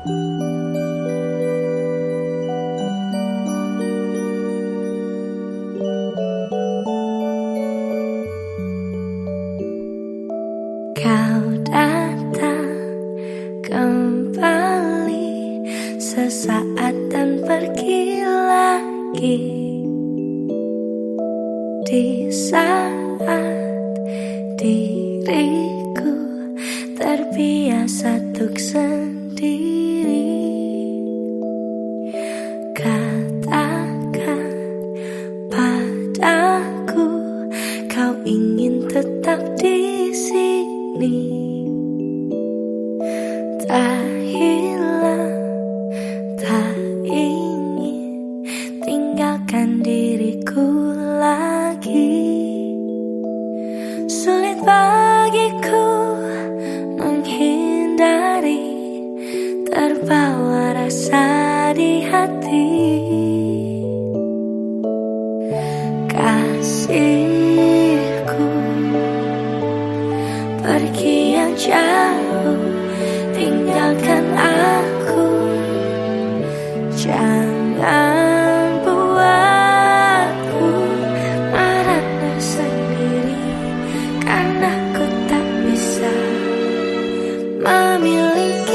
Kau datang kembali sesaat dan pergi lagi di saat diriku terbiasa untuk sendiri. hilang Tak ingin tinggalkan diriku lagi. Sulit bagiku menghindari Terbawa rasa di hati. Kasihku Pergi yang jauh. ты